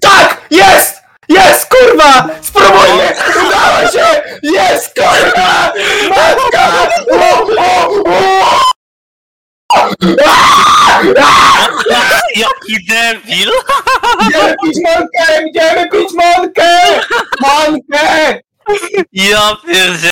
Tak! Jest! Jest, kurwa! Spróbujmy! Udało się! Jest, kurwa! Matka! O, o, o! Jaki debil! Idziemy pić monkę! Idziemy pić monkę! Monkę! Ja pierdzie...